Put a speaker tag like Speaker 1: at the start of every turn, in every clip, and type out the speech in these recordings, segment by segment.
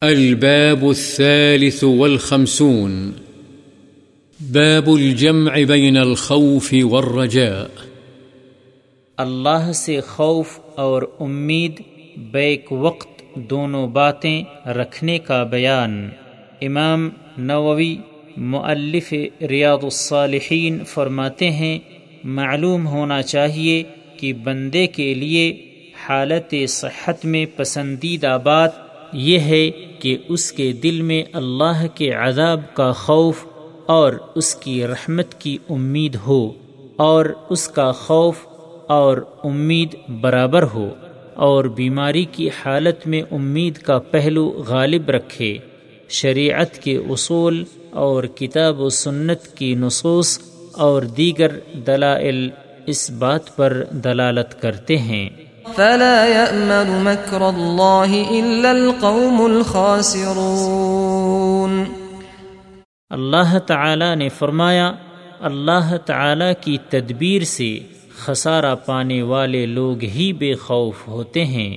Speaker 1: الباب الثالث والخمسون. باب الجمع بين الخوف والرجاء.
Speaker 2: اللہ سے خوف اور امید بیک وقت دونوں باتیں رکھنے کا بیان۔ امام نووی، مؤلف ریاض الصالحین فرماتے ہیں، معلوم ہونا چاہیے کہ بندے کے لیے حالت صحت میں پسندیدہ بات یہ ہے کہ اس کے دل میں اللہ کے عذاب کا خوف اور اس کی رحمت کی امید ہو اور اس کا خوف اور امید برابر ہو اور بیماری کی حالت میں امید کا پہلو غالب رکھے۔ شریعت کے اصول اور کتاب و سنت کی نصوص اور دیگر دلائل اس بات پر دلالت کرتے ہیں۔
Speaker 3: فلا يأمن مكر الله إلا القوم الخاسرون.
Speaker 2: اللہ تعالی نے فرمایا اللہ تعالی کی تدبیر سے خسارہ پانے والے لوگ ہی بے خوف ہوتے ہیں۔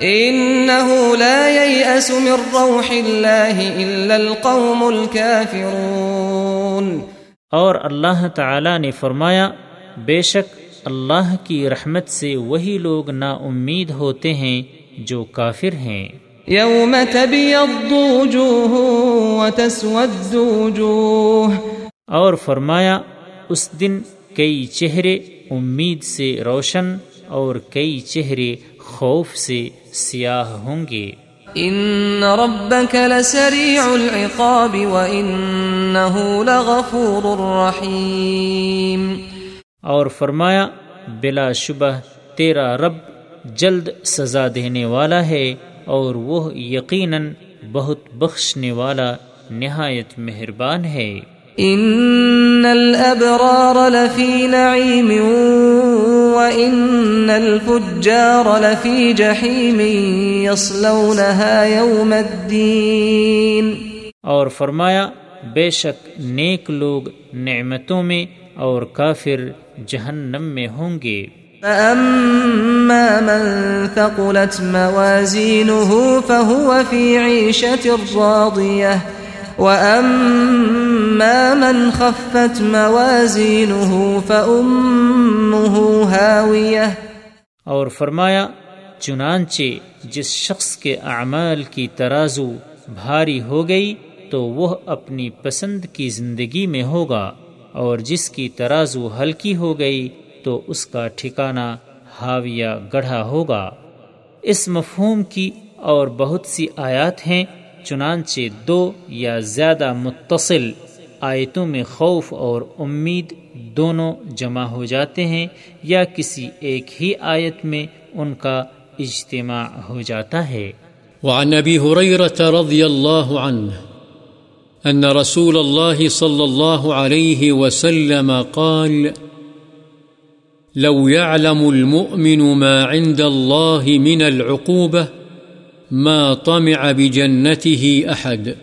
Speaker 3: انه لا ييأس من روح الله الا القوم الكافرون
Speaker 2: اور اللہ تعالی نے فرمایا بے شک اللہ کی رحمت سے وہی لوگ نا امید ہوتے ہیں جو کافر ہیں۔
Speaker 3: یوم تبیض وجوہ وتسود وجوہ۔
Speaker 2: اور فرمایا اس دن کئی چہرے امید سے روشن اور کئی چہرے خوف سے سیاہ ہوں گے۔
Speaker 3: ان ربك لسريع العقاب وانه لغفور رحيم
Speaker 2: اور فرمایا بلا شبہ تیرا رب جلد سزا دینے والا ہے اور وہ یقیناً بہت بخشنے والا نہایت مہربان ہے۔
Speaker 3: ان الابرار لفی نعیم وان الفجار لفی جحیم یصلونها یوم الدین۔
Speaker 2: اور فرمایا بے شک نیک لوگ نعمتوں میں اور کافر جہنم میں ہوں گے۔
Speaker 3: فأما من ثقلت موازينه فهو في عيشة راضية وأما من خفت موازينه فأمه هاوية
Speaker 2: اور فرمایا چنانچہ جس شخص کے اعمال کی ترازو بھاری ہو گئی تو وہ اپنی پسند کی زندگی میں ہوگا۔ اور جس کی ترازو ہلکی ہو گئی تو اس کا ٹھکانہ حاویہ گڑھا ہوگا۔ اس مفہوم کی اور بہت سی آیات ہیں، چنانچہ دو یا زیادہ متصل آیتوں میں خوف اور امید دونوں جمع ہو جاتے ہیں یا کسی ایک ہی آیت میں ان کا اجتماع ہو جاتا ہے۔
Speaker 1: وعن ابی رضی اللہ عنہ أن رسول الله صلى الله عليه وسلم قال، لو يعلم المؤمن ما عند الله من العقوبة، ما طمع بجنته أحد.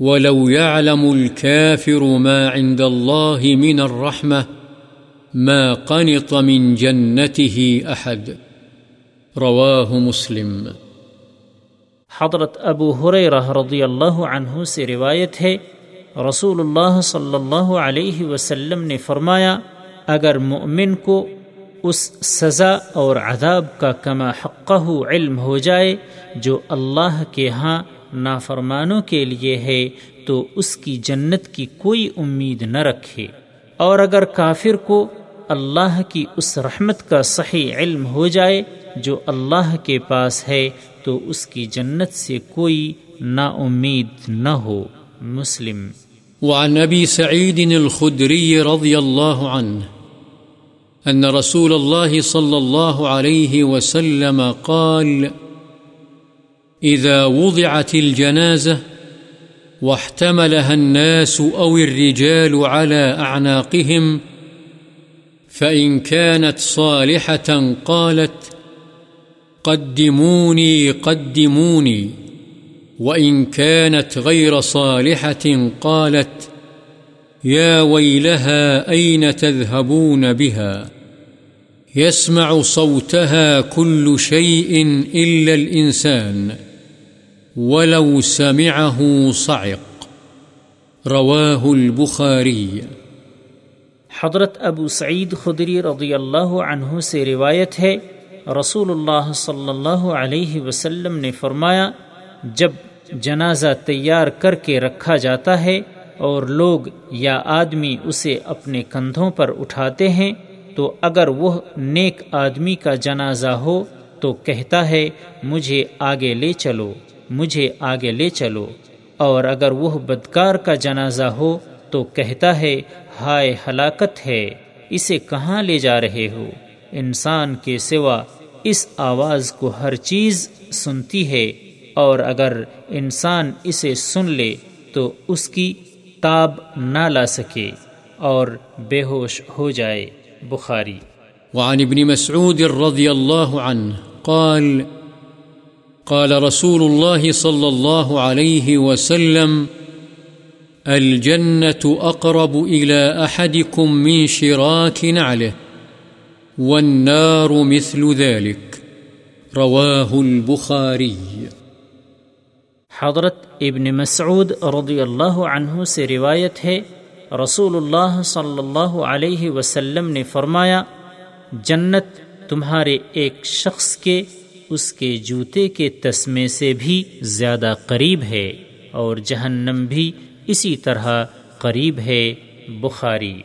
Speaker 1: ولو يعلم الكافر ما عند الله من الرحمة، ما قنط من جنته أحد. رواه مسلم.
Speaker 2: حضرت ابو رضی اللہ عنہ سے روایت ہے رسول اللہ صلی اللہ علیہ وسلم نے فرمایا، اگر مؤمن کو اس سزا اور عذاب کا کما حقہ علم ہو جائے، جو اللہ کے ہاں نافرمانوں کے لیے ہے، تو اس کی جنت کی کوئی امید نہ رکھے۔ اور اگر کافر کو اللہ کی اس رحمت کا صحیح علم ہو جائے، جو اللہ کے پاس ہے تو اس کی جنت سے کوئی نا امید نہ ہو۔ مسلم۔
Speaker 1: وعن ابي سعيد الخدري رضي الله عنه أن رسول الله صلى الله عليه وسلم قال إذا وضعت الجنازة واحتملها الناس أو الرجال على أعناقهم فإن كانت صالحة قالت قدموني قدموني. وإن كانت غير صالحة قالت، يا ويلها أين تذهبون بها؟ يسمع صوتها كل شيء إلا الإنسان، ولو سمعه صعق. رواه البخاري.
Speaker 2: حضرت ابو سعید خدری رضی اللہ عنہ سے روایت ہے رسول اللہ صلی اللہ علیہ وسلم نے فرمایا، جب جنازہ تیار کر کے رکھا جاتا ہے اور لوگ یا آدمی اسے اپنے کندھوں پر اٹھاتے ہیں، تو اگر وہ نیک آدمی کا جنازہ ہو، تو کہتا ہے، مجھے آگے لے چلو، مجھے آگے لے چلو اور اگر وہ بدکار کا جنازہ ہو، تو کہتا ہے، ہائے ہلاکت ہے، اسے کہاں لے جا رہے ہو؟ انسان کے سوا اس آواز کو ہر چیز سنتی ہے اور اگر انسان اسے سن لے تو اس کی تاب نہ لا سکے اور بے ہوش ہو جائے۔ بخاری۔
Speaker 1: وعن ابن مسعود رضي الله عنه قال قال رسول الله صلى الله عليه وسلم، الجنة أقرب إلى أحدكم من شراك نعله۔ والنار مثل ذلك. رواه البخاري.
Speaker 2: حضرت ابن مسعود رضی اللہ عنہ سے روایت ہے رسول اللہ صلی اللہ علیہ وسلم نے فرمایا، جنت تمہارے ایک شخص کے، اس کے جوتے کے تسمے سے بھی زیادہ قریب ہے اور جہنم بھی اسی طرح قریب ہے، بخاری۔